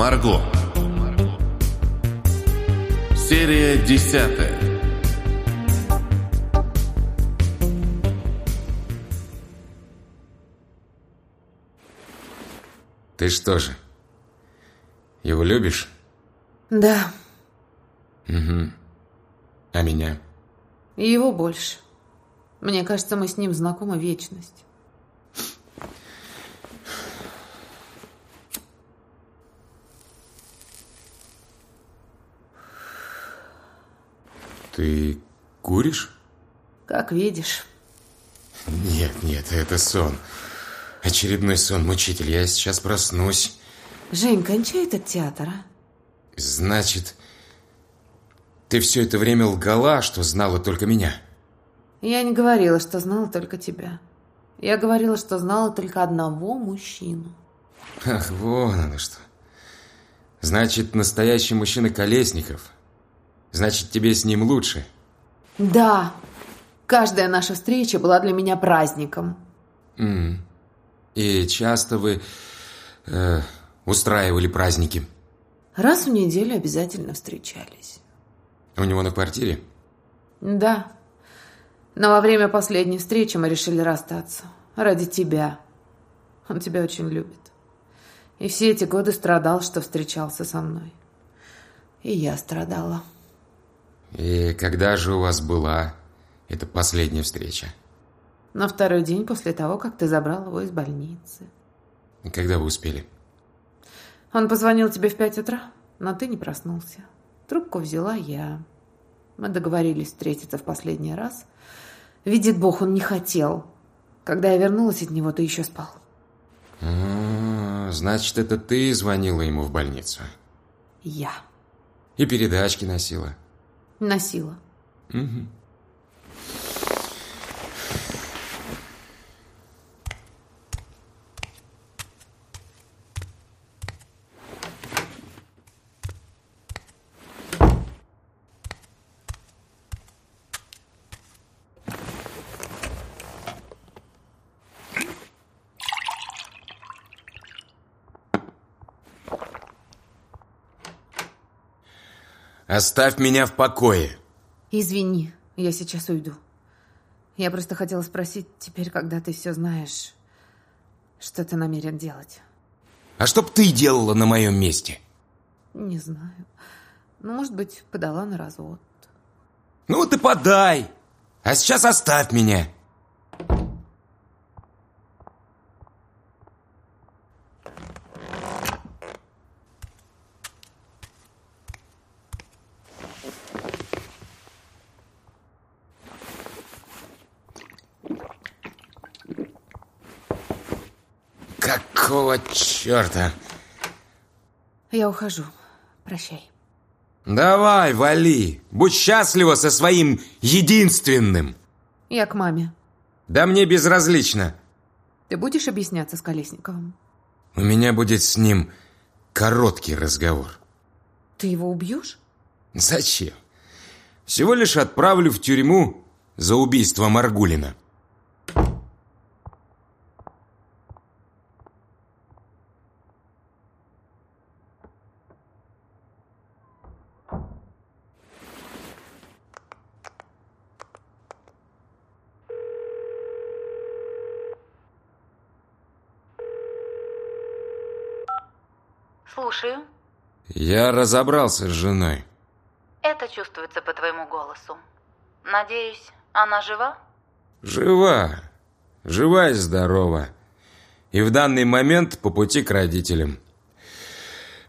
Марго. Серия десятая. Ты что же, его любишь? Да, Угу. А меня? его больше. Мне кажется, мы с ним знакомы вечность. Ты куришь? Как видишь. Нет, нет, это сон. Очередной сон, мучитель. Я сейчас проснусь. Жень, кончай этот театр, а? Значит, ты все это время лгала, что знала только меня? Я не говорила, что знала только тебя. Я говорила, что знала только одного мужчину. Ах, вон оно что. Значит, настоящий мужчина Колесников. Значит, тебе с ним лучше. Да, каждая наша встреча была для меня праздником. М. И часто вы э, устраивали праздники. Раз в неделю обязательно встречались. У него на квартире? Да. Но во время последней встречи мы решили расстаться. Ради тебя. Он тебя очень любит. И все эти годы страдал, что встречался со мной. И я страдала. И когда же у вас была эта последняя встреча? На второй день после того, как ты забрал его из больницы. И Когда вы успели? Он позвонил тебе в пять утра, но ты не проснулся. Трубку взяла я. Мы договорились встретиться в последний раз. Видит Бог, он не хотел. Когда я вернулась от него, ты еще спал. А, значит, это ты звонила ему в больницу. Я. И передачки носила. Носила. Мгм. Оставь меня в покое. Извини, я сейчас уйду. Я просто хотела спросить, теперь, когда ты все знаешь, что ты намерен делать? А что б ты делала на моем месте? Не знаю. Ну, может быть, подала на развод. Ну и подай. А сейчас оставь меня. Какого черта? Я ухожу. Прощай. Давай, вали. Будь счастлива со своим единственным. Я к маме. Да мне безразлично. Ты будешь объясняться с Колесниковым? У меня будет с ним короткий разговор. Ты его убьешь? Зачем? Всего лишь отправлю в тюрьму за убийство Маргулина. Слушаю. Я разобрался с женой. Это чувствуется по твоему голосу. Надеюсь, она жива? Жива. Жива и здорова. И в данный момент по пути к родителям.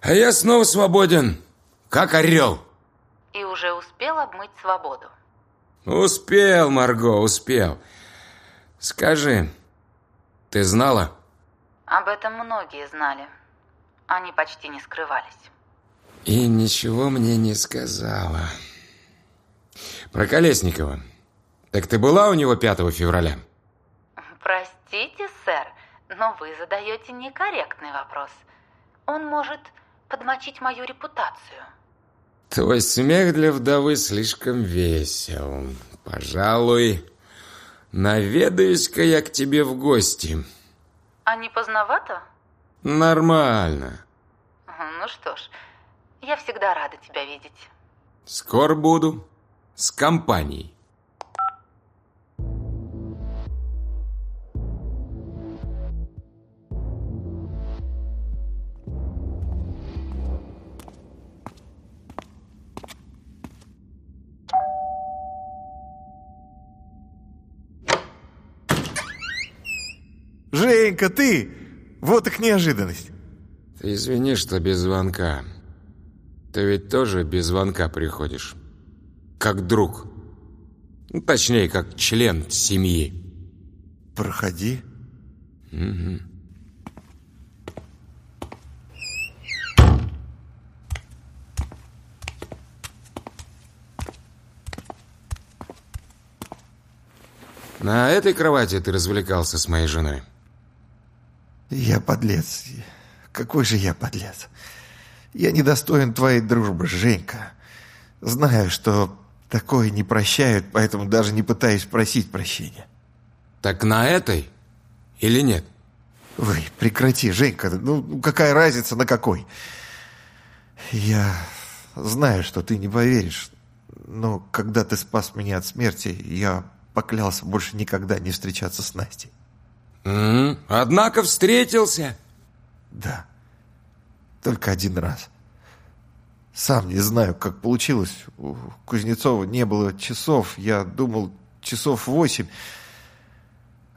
А я снова свободен, как орел. И уже успел обмыть свободу. Успел, Марго, успел. Скажи, ты знала? Об этом многие знали. Они почти не скрывались. И ничего мне не сказала. Про Колесникова. Так ты была у него 5 февраля? Простите, сэр, но вы задаете некорректный вопрос. Он может подмочить мою репутацию. Твой смех для вдовы слишком весел. Пожалуй, наведаюсь-ка я к тебе в гости. А не поздновато? Нормально. Ну что ж, я всегда рада тебя видеть. Скоро буду. С компанией. Женька, ты! Вот их неожиданность. Ты извини, что без звонка. Ты ведь тоже без звонка приходишь. Как друг. Ну, точнее, как член семьи. Проходи. На этой кровати ты развлекался с моей женой. Я подлец. Какой же я подлец. Я недостоин твоей дружбы, Женька. Знаю, что такое не прощают, поэтому даже не пытаюсь просить прощения. Так на этой или нет? Вы прекрати, Женька. Ну, какая разница на какой? Я знаю, что ты не поверишь, но когда ты спас меня от смерти, я поклялся больше никогда не встречаться с Настей. М, Однако встретился. Да. Только один раз. Сам не знаю, как получилось. У Кузнецова не было часов. Я думал, часов восемь.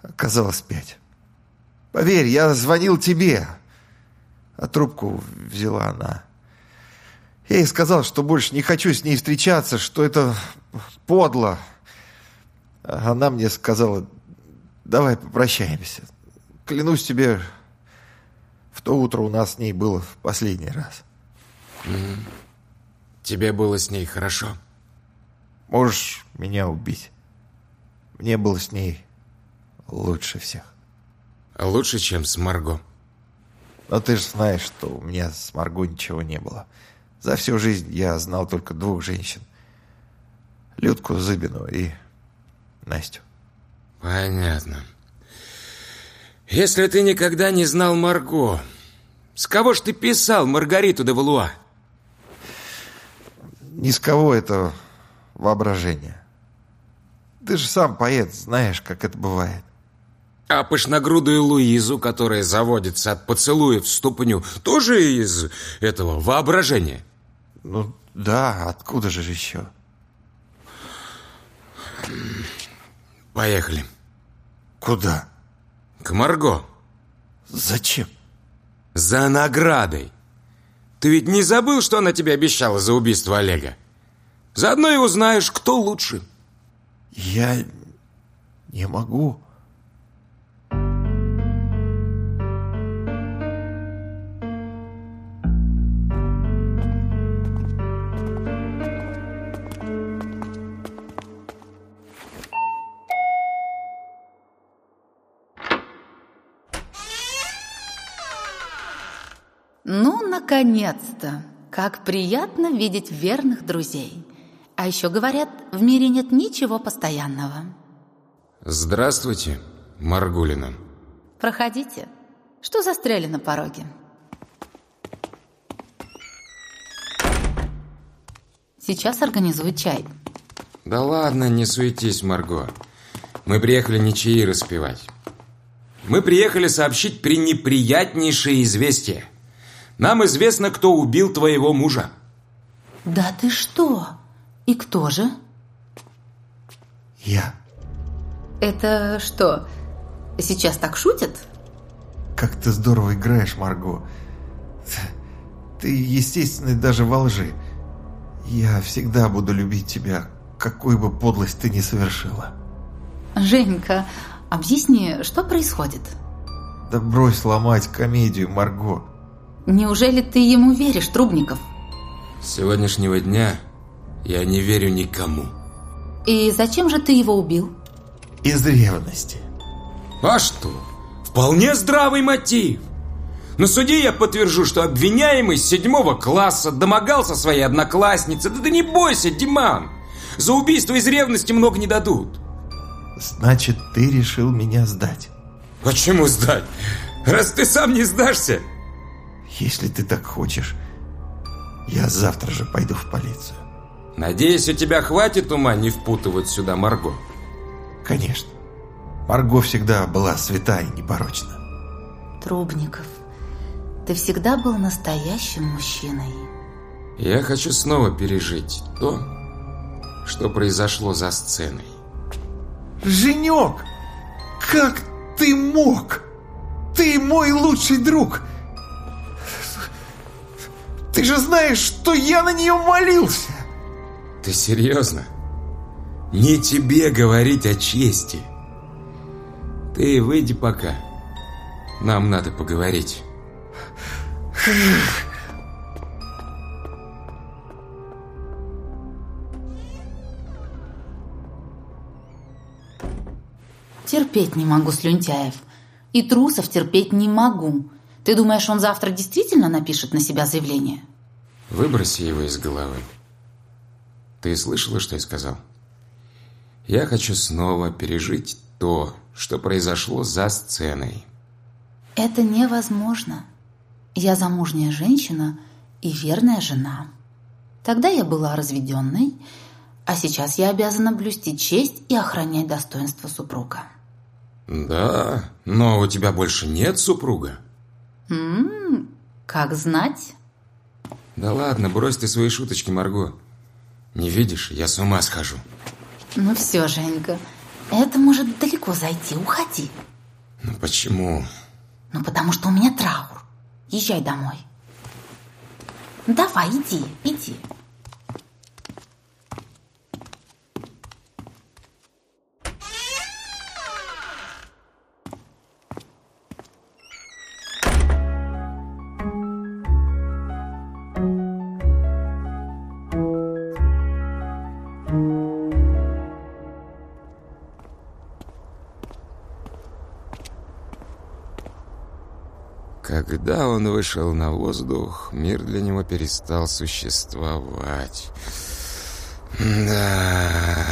Оказалось пять. Поверь, я звонил тебе. А трубку взяла она. Я ей сказал, что больше не хочу с ней встречаться, что это подло. Она мне сказала, давай попрощаемся. Клянусь тебе, в то утро у нас с ней было в последний раз. Тебе было с ней хорошо. Можешь меня убить. Мне было с ней лучше всех. Лучше, чем с Марго. Но ты же знаешь, что у меня с Марго ничего не было. За всю жизнь я знал только двух женщин. Людку Зыбину и Настю. Понятно. Если ты никогда не знал Марго, с кого ж ты писал Маргариту де Валуа? Ни с кого это воображение. Ты же сам поэт, знаешь, как это бывает. А пышногрудую Луизу, которая заводится от поцелуев в ступню, тоже из этого воображения? Ну да, откуда же еще? Поехали. Куда? К Марго. Зачем? За наградой. Ты ведь не забыл, что она тебе обещала за убийство Олега? Заодно и узнаешь, кто лучше. Я не могу. Наконец-то! Как приятно видеть верных друзей. А еще говорят, в мире нет ничего постоянного. Здравствуйте, Маргулина. Проходите. Что застряли на пороге? Сейчас организую чай. Да ладно, не суетись, Марго. Мы приехали не чаи распевать. Мы приехали сообщить пренеприятнейшее известие. Нам известно, кто убил твоего мужа. Да ты что? И кто же? Я. Это что, сейчас так шутят? Как ты здорово играешь, Марго. Ты естественный даже во лжи. Я всегда буду любить тебя, какую бы подлость ты ни совершила. Женька, объясни, что происходит? Да брось ломать комедию, Марго. Неужели ты ему веришь, Трубников? С сегодняшнего дня я не верю никому. И зачем же ты его убил? Из ревности. А что? Вполне здравый мотив. На суде я подтвержу, что обвиняемый с седьмого класса домогался своей одноклассницы. Да ты не бойся, Диман. За убийство из ревности много не дадут. Значит, ты решил меня сдать. Почему сдать? Раз ты сам не сдашься. Если ты так хочешь, я завтра же пойду в полицию. Надеюсь, у тебя хватит ума не впутывать сюда Марго. Конечно. Марго всегда была свята и непорочна. Трубников, ты всегда был настоящим мужчиной. Я хочу снова пережить то, что произошло за сценой. Женек, как ты мог? Ты мой лучший друг. Ты же знаешь, что я на нее молился. Ты серьезно? Не тебе говорить о чести. Ты выйди пока. Нам надо поговорить. Терпеть не могу слюнтяев. И трусов терпеть не могу. Ты думаешь, он завтра действительно напишет на себя заявление? Выброси его из головы. Ты слышала, что я сказал? Я хочу снова пережить то, что произошло за сценой. Это невозможно. Я замужняя женщина и верная жена. Тогда я была разведенной, а сейчас я обязана блюсти честь и охранять достоинство супруга. Да, но у тебя больше нет супруга. М-м, как знать? Да ладно, брось ты свои шуточки, Марго. Не видишь, я с ума схожу. Ну все, Женька, это может далеко зайти. Уходи. Ну почему? Ну потому что у меня траур. Езжай домой. Давай, иди, иди. Когда он вышел на воздух, мир для него перестал существовать. Да,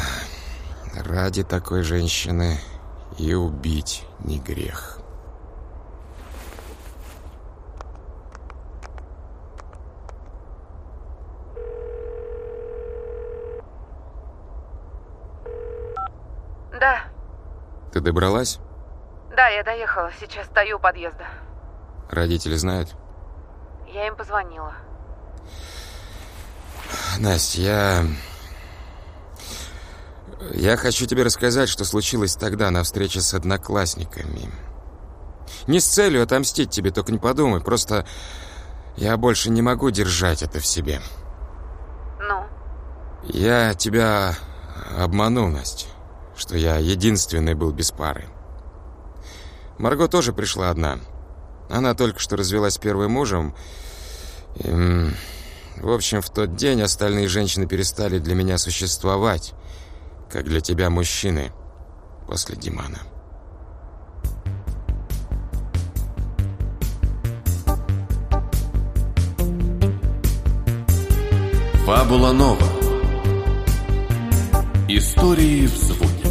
ради такой женщины и убить не грех. Да, Ты добралась? да, я доехала. Сейчас стою у подъезда. Родители знают? Я им позвонила. Настя, я... Я хочу тебе рассказать, что случилось тогда на встрече с одноклассниками. Не с целью отомстить тебе, только не подумай. Просто я больше не могу держать это в себе. Ну, Я тебя обманул, Настя, что я единственный был без пары. Марго тоже пришла одна. Она только что развелась первым мужем. И, м, в общем, в тот день остальные женщины перестали для меня существовать, как для тебя мужчины после Димана. Фабула Нова. Истории в звуке.